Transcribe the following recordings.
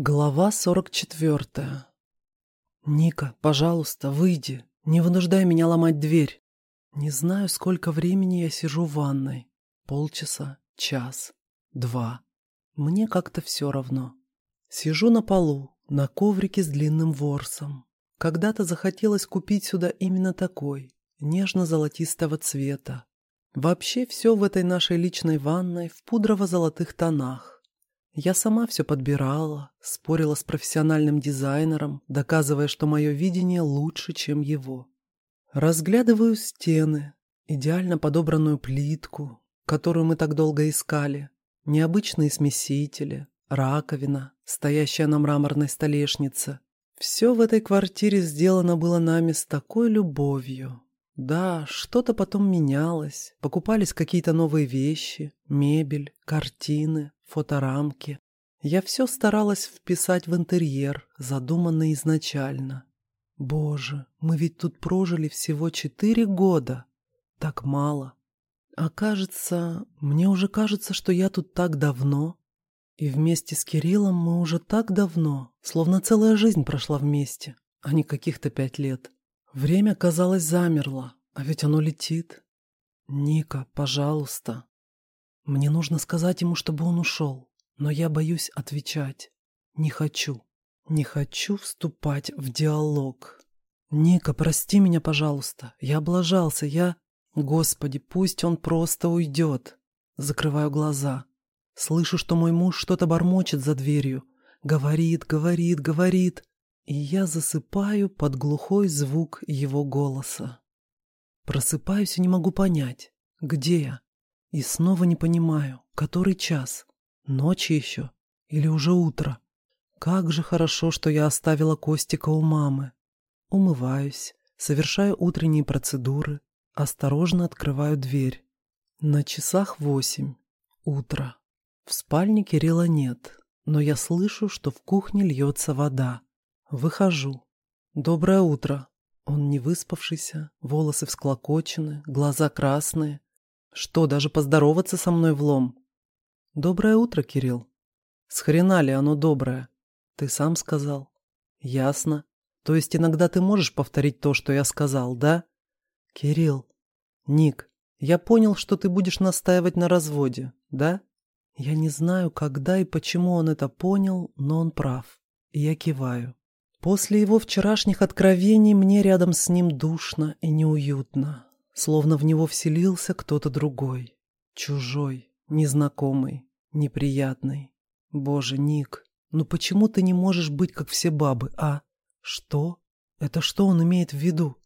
Глава 44. «Ника, пожалуйста, выйди. Не вынуждай меня ломать дверь. Не знаю, сколько времени я сижу в ванной. Полчаса, час, два. Мне как-то все равно. Сижу на полу, на коврике с длинным ворсом. Когда-то захотелось купить сюда именно такой, нежно-золотистого цвета. Вообще все в этой нашей личной ванной в пудрово-золотых тонах. Я сама все подбирала, спорила с профессиональным дизайнером, доказывая, что мое видение лучше, чем его. Разглядываю стены, идеально подобранную плитку, которую мы так долго искали, необычные смесители, раковина, стоящая на мраморной столешнице. Все в этой квартире сделано было нами с такой любовью. Да, что-то потом менялось, покупались какие-то новые вещи, мебель, картины, фоторамки. Я все старалась вписать в интерьер, задуманный изначально. Боже, мы ведь тут прожили всего четыре года. Так мало. А кажется, мне уже кажется, что я тут так давно. И вместе с Кириллом мы уже так давно, словно целая жизнь прошла вместе, а не каких-то пять лет. Время, казалось, замерло, а ведь оно летит. Ника, пожалуйста, мне нужно сказать ему, чтобы он ушел, но я боюсь отвечать. Не хочу. Не хочу вступать в диалог. Ника, прости меня, пожалуйста. Я облажался, я... Господи, пусть он просто уйдет. Закрываю глаза. Слышу, что мой муж что-то бормочет за дверью. Говорит, говорит, говорит. И я засыпаю под глухой звук его голоса. Просыпаюсь и не могу понять, где я. И снова не понимаю, который час? Ночь еще? Или уже утро? Как же хорошо, что я оставила Костика у мамы. Умываюсь, совершаю утренние процедуры, осторожно открываю дверь. На часах восемь. Утро. В спальне Кирилла нет, но я слышу, что в кухне льется вода. Выхожу. Доброе утро. Он не выспавшийся, волосы всклокочены, глаза красные. Что, даже поздороваться со мной влом? Доброе утро, Кирилл. С хрена ли оно доброе? Ты сам сказал. Ясно. То есть иногда ты можешь повторить то, что я сказал, да? Кирилл. Ник, я понял, что ты будешь настаивать на разводе, да? Я не знаю, когда и почему он это понял, но он прав. Я киваю. После его вчерашних откровений мне рядом с ним душно и неуютно словно в него вселился кто-то другой, чужой, незнакомый, неприятный. Боже, Ник, ну почему ты не можешь быть как все бабы, а? Что? Это что он имеет в виду?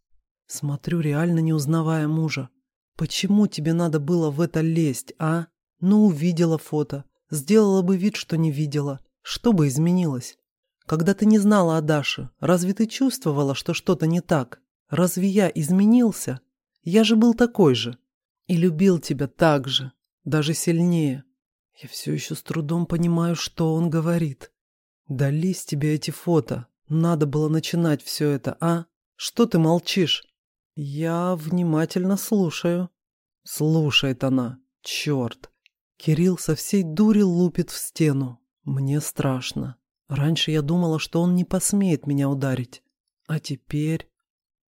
Смотрю, реально не узнавая мужа. Почему тебе надо было в это лезть, а? Ну, увидела фото. Сделала бы вид, что не видела. Что бы изменилось? Когда ты не знала о Даше, разве ты чувствовала, что что-то не так? Разве я изменился? Я же был такой же. И любил тебя так же, даже сильнее. Я все еще с трудом понимаю, что он говорит. Дались тебе эти фото. Надо было начинать все это, а? Что ты молчишь? Я внимательно слушаю. Слушает она. Черт. Кирилл со всей дури лупит в стену. Мне страшно. Раньше я думала, что он не посмеет меня ударить. А теперь...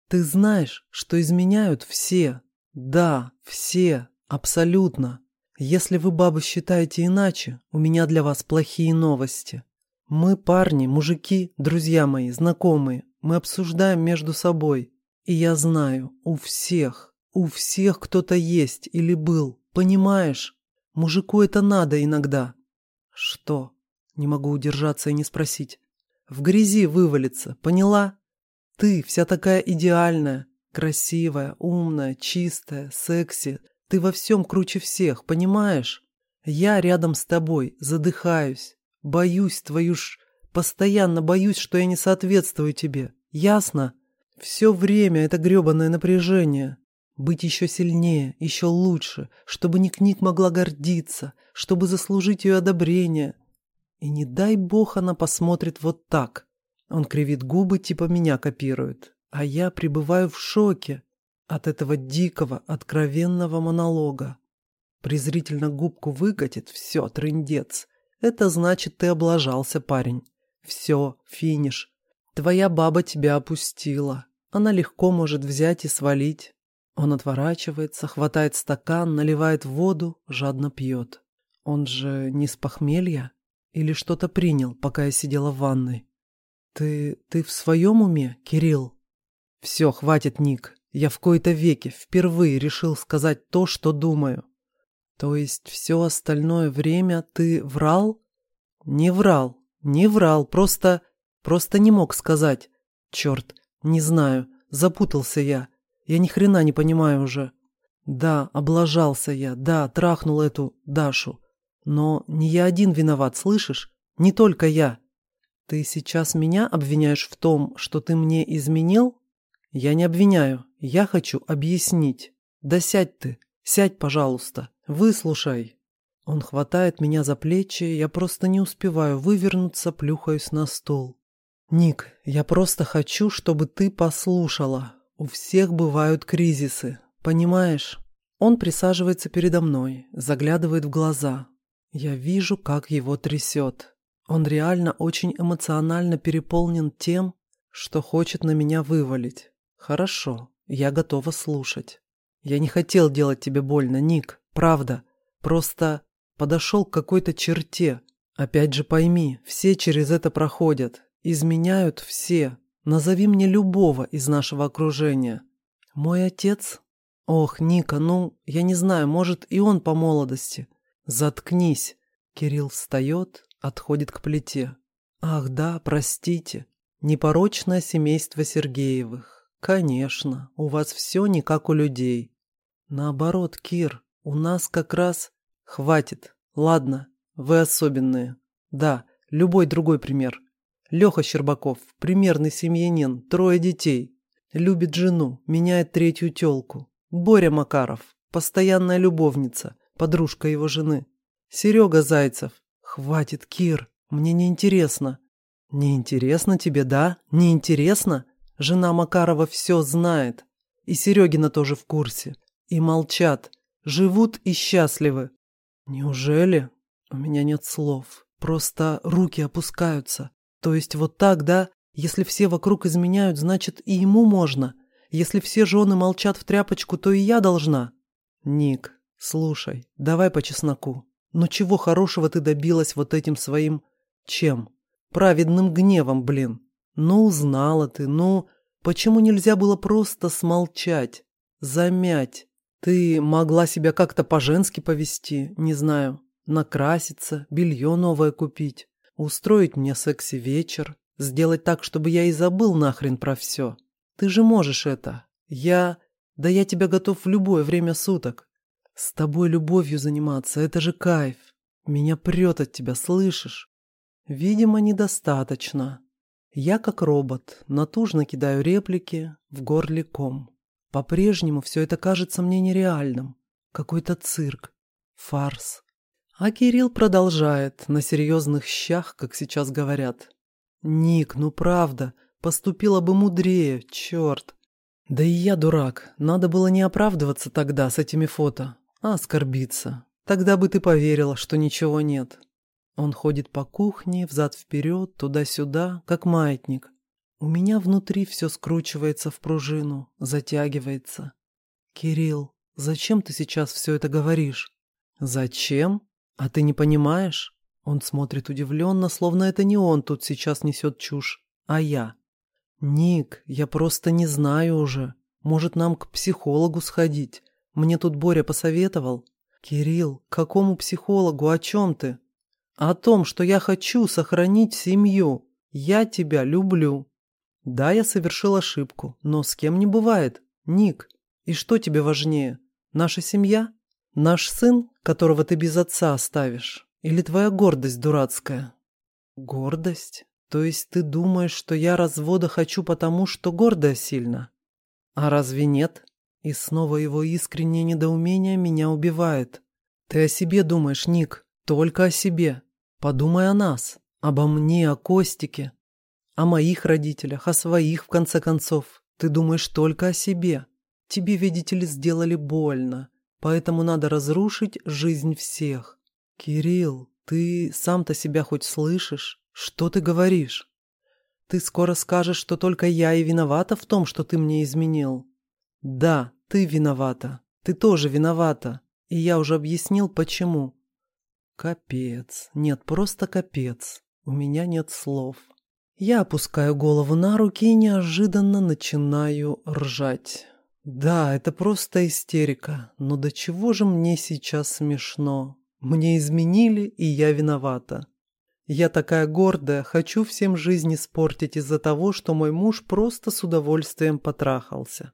Ты знаешь, что изменяют все. Да, все. Абсолютно. Если вы, бабы, считаете иначе, у меня для вас плохие новости. Мы парни, мужики, друзья мои, знакомые. Мы обсуждаем между собой. И я знаю, у всех, у всех кто-то есть или был. Понимаешь? Мужику это надо иногда. Что? Не могу удержаться и не спросить. В грязи вывалиться, поняла? Ты вся такая идеальная, красивая, умная, чистая, секси. Ты во всем круче всех, понимаешь? Я рядом с тобой, задыхаюсь. Боюсь твою ж... Постоянно боюсь, что я не соответствую тебе. Ясно? Все время это гребаное напряжение. Быть еще сильнее, еще лучше, чтобы Ник-Ник могла гордиться, чтобы заслужить ее одобрение. И не дай бог она посмотрит вот так. Он кривит губы, типа меня копирует. А я пребываю в шоке от этого дикого, откровенного монолога. Презрительно губку выкатит, все, трындец. Это значит, ты облажался, парень. Все, финиш. Твоя баба тебя опустила. Она легко может взять и свалить. Он отворачивается, хватает стакан, наливает воду, жадно пьет. Он же не с похмелья? Или что-то принял, пока я сидела в ванной? Ты... ты в своем уме, Кирилл? Все, хватит, Ник. Я в кои-то веке впервые решил сказать то, что думаю. То есть все остальное время ты врал? Не врал, не врал, просто... просто не мог сказать. Черт, не знаю, запутался я. Я ни хрена не понимаю уже. Да, облажался я, да, трахнул эту Дашу. Но не я один виноват, слышишь? Не только я. Ты сейчас меня обвиняешь в том, что ты мне изменил? Я не обвиняю, я хочу объяснить. Да сядь ты, сядь, пожалуйста, выслушай. Он хватает меня за плечи, я просто не успеваю вывернуться, плюхаюсь на стол. Ник, я просто хочу, чтобы ты послушала. У всех бывают кризисы, понимаешь? Он присаживается передо мной, заглядывает в глаза. Я вижу, как его трясет. Он реально очень эмоционально переполнен тем, что хочет на меня вывалить. Хорошо, я готова слушать. Я не хотел делать тебе больно, Ник, правда. Просто подошел к какой-то черте. Опять же пойми, все через это проходят. Изменяют все, Назови мне любого из нашего окружения. Мой отец? Ох, Ника, ну, я не знаю, может, и он по молодости. Заткнись. Кирилл встает, отходит к плите. Ах, да, простите. Непорочное семейство Сергеевых. Конечно, у вас все не как у людей. Наоборот, Кир, у нас как раз... Хватит. Ладно, вы особенные. Да, любой другой пример. Леха Щербаков, примерный семьянин, трое детей. Любит жену, меняет третью тёлку. Боря Макаров, постоянная любовница, подружка его жены. Серега Зайцев. Хватит, Кир, мне не интересно. Не интересно тебе, да? Не интересно? Жена Макарова все знает. И Серегина тоже в курсе. И молчат. Живут и счастливы. Неужели? У меня нет слов. Просто руки опускаются. То есть вот так, да? Если все вокруг изменяют, значит и ему можно. Если все жены молчат в тряпочку, то и я должна. Ник, слушай, давай по чесноку. Ну чего хорошего ты добилась вот этим своим... Чем? Праведным гневом, блин. Ну, узнала ты, ну... Почему нельзя было просто смолчать? Замять? Ты могла себя как-то по-женски повести, не знаю. Накраситься, белье новое купить устроить мне секси-вечер, сделать так, чтобы я и забыл нахрен про все. Ты же можешь это. Я... Да я тебя готов в любое время суток. С тобой любовью заниматься — это же кайф. Меня прет от тебя, слышишь? Видимо, недостаточно. Я, как робот, натужно кидаю реплики в горле ком. По-прежнему все это кажется мне нереальным. Какой-то цирк, фарс. А Кирилл продолжает, на серьезных щах, как сейчас говорят. «Ник, ну правда, поступила бы мудрее, черт!» «Да и я дурак, надо было не оправдываться тогда с этими фото, а оскорбиться. Тогда бы ты поверила, что ничего нет». Он ходит по кухне, взад-вперед, туда-сюда, как маятник. У меня внутри все скручивается в пружину, затягивается. «Кирилл, зачем ты сейчас все это говоришь?» «Зачем?» «А ты не понимаешь?» Он смотрит удивленно, словно это не он тут сейчас несет чушь, а я. «Ник, я просто не знаю уже. Может, нам к психологу сходить? Мне тут Боря посоветовал». «Кирилл, какому психологу? О чем ты?» «О том, что я хочу сохранить семью. Я тебя люблю». «Да, я совершил ошибку, но с кем не бывает. Ник, и что тебе важнее? Наша семья? Наш сын которого ты без отца оставишь? Или твоя гордость дурацкая?» «Гордость? То есть ты думаешь, что я развода хочу потому, что гордая сильно? А разве нет?» И снова его искреннее недоумение меня убивает. «Ты о себе думаешь, Ник, только о себе. Подумай о нас, обо мне, о Костике, о моих родителях, о своих, в конце концов. Ты думаешь только о себе. Тебе, видите ли, сделали больно. Поэтому надо разрушить жизнь всех. Кирилл, ты сам-то себя хоть слышишь? Что ты говоришь? Ты скоро скажешь, что только я и виновата в том, что ты мне изменил. Да, ты виновата. Ты тоже виновата. И я уже объяснил, почему. Капец. Нет, просто капец. У меня нет слов. Я опускаю голову на руки и неожиданно начинаю ржать. Да, это просто истерика, но до чего же мне сейчас смешно? Мне изменили, и я виновата. Я такая гордая, хочу всем жизнь испортить из-за того, что мой муж просто с удовольствием потрахался.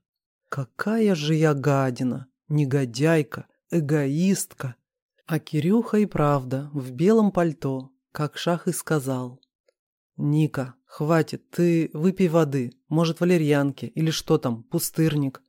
Какая же я гадина, негодяйка, эгоистка. А Кирюха и правда в белом пальто, как Шах и сказал. «Ника, хватит, ты выпей воды, может, валерьянки или что там, пустырник.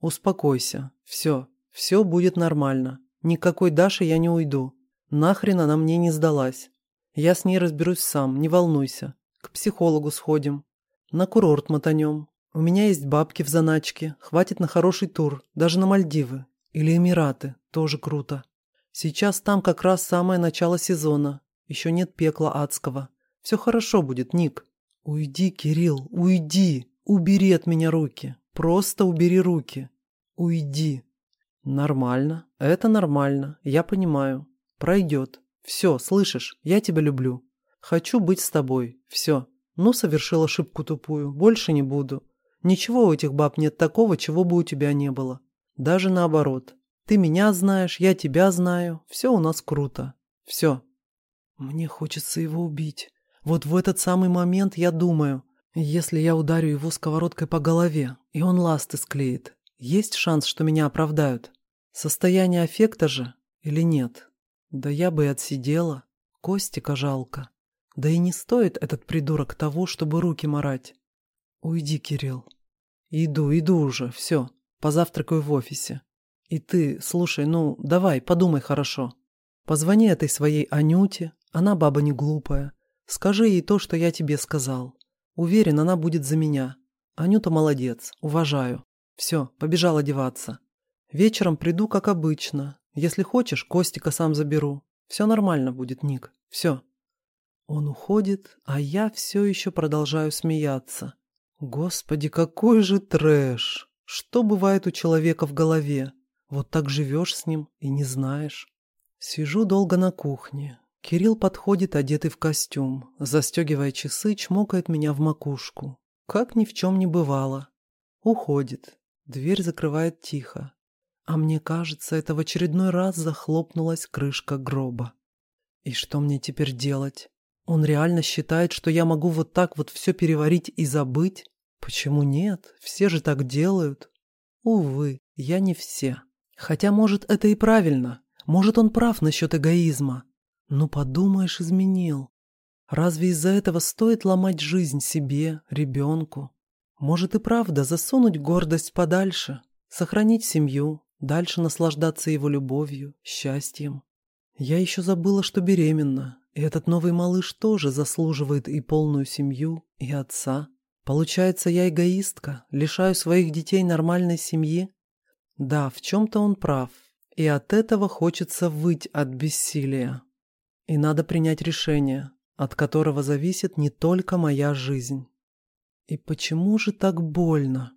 Успокойся, все, все будет нормально. Никакой Даши я не уйду. Нахрен она мне не сдалась. Я с ней разберусь сам, не волнуйся. К психологу сходим. На курорт мотанем. У меня есть бабки в заначке, хватит на хороший тур, даже на Мальдивы. Или Эмираты, тоже круто. Сейчас там как раз самое начало сезона. Еще нет пекла адского. Все хорошо будет, Ник. Уйди, Кирилл, уйди. Убери от меня руки. Просто убери руки. Уйди. Нормально. Это нормально. Я понимаю. Пройдет. Все, слышишь? Я тебя люблю. Хочу быть с тобой. Все. Ну, совершил ошибку тупую. Больше не буду. Ничего у этих баб нет такого, чего бы у тебя не было. Даже наоборот. Ты меня знаешь, я тебя знаю. Все у нас круто. Все. Мне хочется его убить. Вот в этот самый момент я думаю, если я ударю его сковородкой по голове, и он ласты склеит, есть шанс, что меня оправдают? Состояние аффекта же или нет? Да я бы и отсидела. Костика жалко. Да и не стоит этот придурок того, чтобы руки марать. Уйди, Кирилл. Иду, иду уже, все. Позавтракаю в офисе. И ты, слушай, ну, давай, подумай хорошо. Позвони этой своей Анюте, она баба не глупая. Скажи ей то, что я тебе сказал. Уверен, она будет за меня. Анюта молодец, уважаю. Все, побежал одеваться. Вечером приду, как обычно. Если хочешь, Костика сам заберу. Все нормально будет, Ник. Все. Он уходит, а я все еще продолжаю смеяться. Господи, какой же трэш! Что бывает у человека в голове? Вот так живешь с ним и не знаешь. Сижу долго на кухне. Кирилл подходит, одетый в костюм, застегивая часы, чмокает меня в макушку. Как ни в чем не бывало. Уходит. Дверь закрывает тихо. А мне кажется, это в очередной раз захлопнулась крышка гроба. И что мне теперь делать? Он реально считает, что я могу вот так вот все переварить и забыть? Почему нет? Все же так делают. Увы, я не все. Хотя, может, это и правильно. Может, он прав насчет эгоизма. Ну, подумаешь, изменил. Разве из-за этого стоит ломать жизнь себе, ребенку? Может и правда засунуть гордость подальше, сохранить семью, дальше наслаждаться его любовью, счастьем. Я еще забыла, что беременна, этот новый малыш тоже заслуживает и полную семью, и отца. Получается, я эгоистка, лишаю своих детей нормальной семьи? Да, в чем-то он прав, и от этого хочется выть от бессилия. И надо принять решение, от которого зависит не только моя жизнь. И почему же так больно?